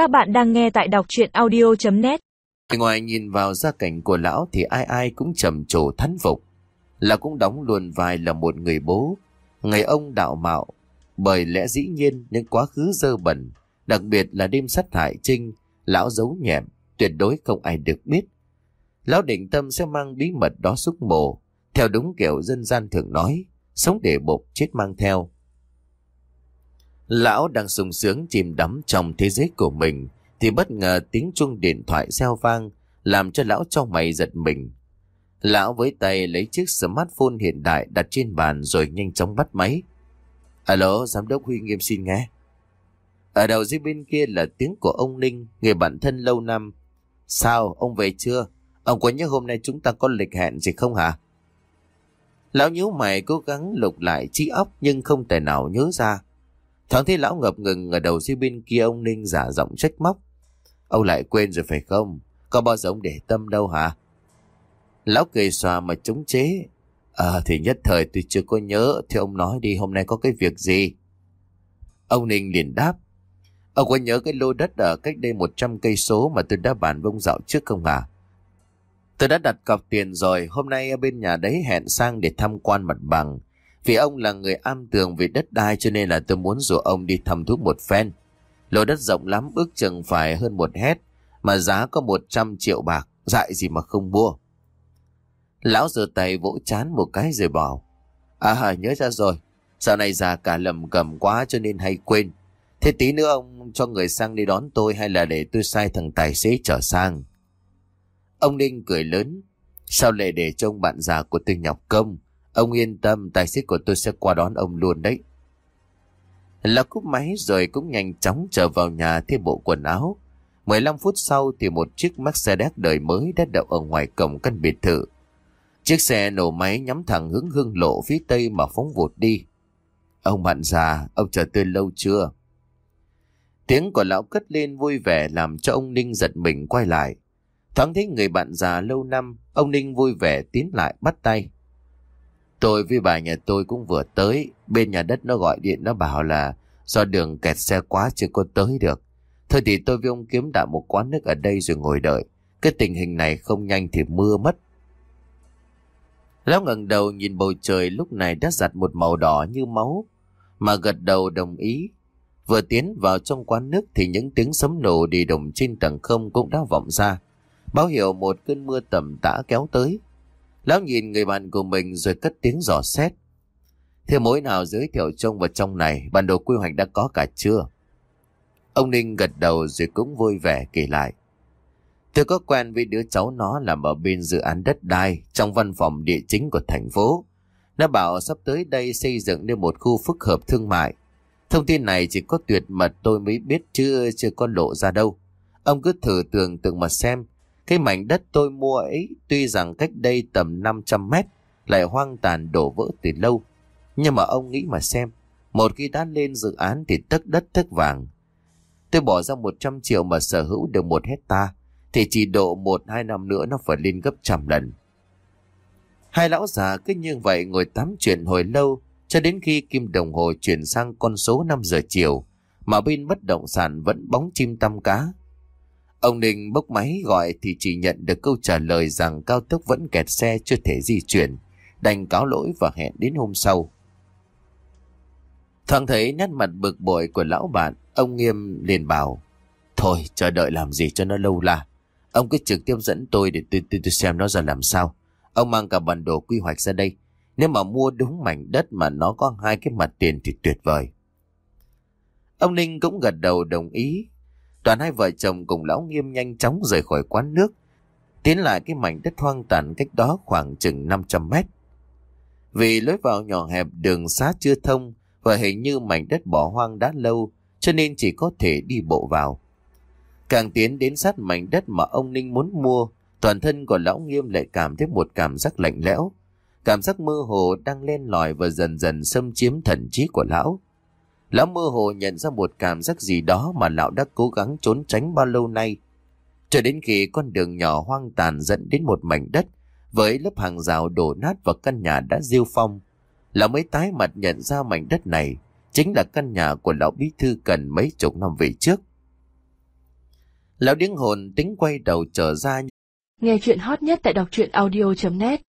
Các bạn đang nghe tại đọc chuyện audio.net Ngoài nhìn vào gia cảnh của lão thì ai ai cũng trầm trồ thán phục. Là cũng đóng luôn vai là một người bố, người ông đạo mạo. Bởi lẽ dĩ nhiên những quá khứ dơ bẩn, đặc biệt là đêm sát hại Trinh, lão giấu nhẹm, tuyệt đối không ai được biết. Lão định tâm sẽ mang bí mật đó xúc mồ, theo đúng kiểu dân gian thường nói, sống để bột chết mang theo. Lão đang sung sướng chìm đắm trong thế giới của mình, thì bất ngờ tiếng chuông điện thoại reo vang, làm cho lão trong mày giật mình. Lão với tay lấy chiếc smartphone hiện đại đặt trên bàn rồi nhanh chóng bắt máy. Alo, giám đốc Huy Nghiêm xin nghe. Ở đầu dưới bên kia là tiếng của ông Ninh, người bạn thân lâu năm. Sao, ông về chưa? Ông có nhớ hôm nay chúng ta có lịch hẹn gì không hả? Lão nhíu mày cố gắng lục lại trí óc nhưng không thể nào nhớ ra. Thoáng thấy lão ngập ngừng ở đầu dưới bên kia ông Ninh giả giọng trách móc. Ông lại quên rồi phải không? Có bao giờ ông để tâm đâu hả? Lão cười xòa mà chống chế. À thì nhất thời tôi chưa có nhớ Thì ông nói đi hôm nay có cái việc gì Ông Ninh liền đáp Ông có nhớ cái lô đất ở cách đây 100 cây số mà tôi đã bàn với ông dạo trước không à? Tôi đã đặt cọc tiền rồi, hôm nay ở bên nhà đấy hẹn sang để tham quan mặt bằng. Vì ông là người am tường về đất đai cho nên là tôi muốn rủ ông đi thăm thuốc một phen. Lô đất rộng lắm ước chừng phải hơn một hét, mà giá có 100 triệu bạc, dại gì mà không mua. Lão giơ tay vỗ chán một cái rồi bảo, À nhớ ra rồi, dạo này già cả lầm cầm quá cho nên hay quên. Thế tí nữa ông cho người sang đi đón tôi hay là để tôi sai thằng tài xế chở sang? Ông Ninh cười lớn. Sao lại để cho ông bạn già của tôi nhọc công? Ông yên tâm, tài xế của tôi sẽ qua đón ông luôn đấy. Là cúp máy rồi cũng nhanh chóng trở vào nhà thay bộ quần áo. 15 phút sau thì một chiếc Mercedes đời mới đã đậu ở ngoài cổng căn biệt thự. Chiếc xe nổ máy nhắm thẳng hướng hương lộ phía tây mà phóng vụt đi. Ông bạn già, ông chờ tôi lâu chưa? Tiếng của lão cất lên vui vẻ làm cho ông Ninh giật mình quay lại. Thoáng thấy người bạn già lâu năm, ông Ninh vui vẻ tiến lại bắt tay. Tôi với bà nhà tôi cũng vừa tới, bên nhà đất nó gọi điện nó bảo là do đường kẹt xe quá chưa có tới được. Thôi thì tôi với ông kiếm đã một quán nước ở đây rồi ngồi đợi. Cái tình hình này không nhanh thì mưa mất. Lão ngẩng đầu nhìn bầu trời lúc này đã giặt một màu đỏ như máu, mà gật đầu đồng ý. Vừa tiến vào trong quán nước thì những tiếng sấm nổ đi đồng trên tầng không cũng đã vọng ra báo hiệu một cơn mưa tầm tã kéo tới. Lão nhìn người bạn của mình rồi cất tiếng dò xét. Thế mối nào giới thiệu trông vào trong này, bản đồ quy hoạch đã có cả chưa? Ông Ninh gật đầu rồi cũng vui vẻ kể lại. Tôi có quen với đứa cháu nó làm ở bên dự án đất đai trong văn phòng địa chính của thành phố. Nó bảo sắp tới đây xây dựng nên một khu phức hợp thương mại. Thông tin này chỉ có tuyệt mật tôi mới biết chưa chưa có lộ ra đâu. Ông cứ thử tưởng tượng mà xem cái mảnh đất tôi mua ấy tuy rằng cách đây tầm 500 mét lại hoang tàn đổ vỡ từ lâu. Nhưng mà ông nghĩ mà xem, một khi đã lên dự án thì tất đất tất vàng. Tôi bỏ ra 100 triệu mà sở hữu được một hecta thì chỉ độ một hai năm nữa nó phải lên gấp trăm lần. Hai lão già cứ như vậy ngồi tám chuyện hồi lâu cho đến khi kim đồng hồ chuyển sang con số 5 giờ chiều mà bên bất động sản vẫn bóng chim tăm cá. Ông Ninh bốc máy gọi thì chỉ nhận được câu trả lời rằng cao tốc vẫn kẹt xe chưa thể di chuyển, đành cáo lỗi và hẹn đến hôm sau. Thoáng thấy nét mặt bực bội của lão bạn, ông Nghiêm liền bảo, Thôi chờ đợi làm gì cho nó lâu là. Ông cứ trực tiếp dẫn tôi để tôi, tôi, tôi xem nó ra làm sao. Ông mang cả bản đồ quy hoạch ra đây. Nếu mà mua đúng mảnh đất mà nó có hai cái mặt tiền thì tuyệt vời. Ông Ninh cũng gật đầu đồng ý Toàn hai vợ chồng cùng lão nghiêm nhanh chóng rời khỏi quán nước, tiến lại cái mảnh đất hoang tàn cách đó khoảng chừng 500 mét. Vì lối vào nhỏ hẹp đường xá chưa thông và hình như mảnh đất bỏ hoang đã lâu cho nên chỉ có thể đi bộ vào. Càng tiến đến sát mảnh đất mà ông Ninh muốn mua, toàn thân của lão nghiêm lại cảm thấy một cảm giác lạnh lẽo. Cảm giác mơ hồ đang lên lòi và dần dần xâm chiếm thần trí của lão. Lão mơ hồ nhận ra một cảm giác gì đó mà lão đã cố gắng trốn tránh bao lâu nay. Cho đến khi con đường nhỏ hoang tàn dẫn đến một mảnh đất với lớp hàng rào đổ nát và căn nhà đã diêu phong. Lão mới tái mặt nhận ra mảnh đất này chính là căn nhà của lão bí thư cần mấy chục năm về trước. Lão điếng hồn tính quay đầu trở ra Nghe chuyện hot nhất tại đọc truyện audio.net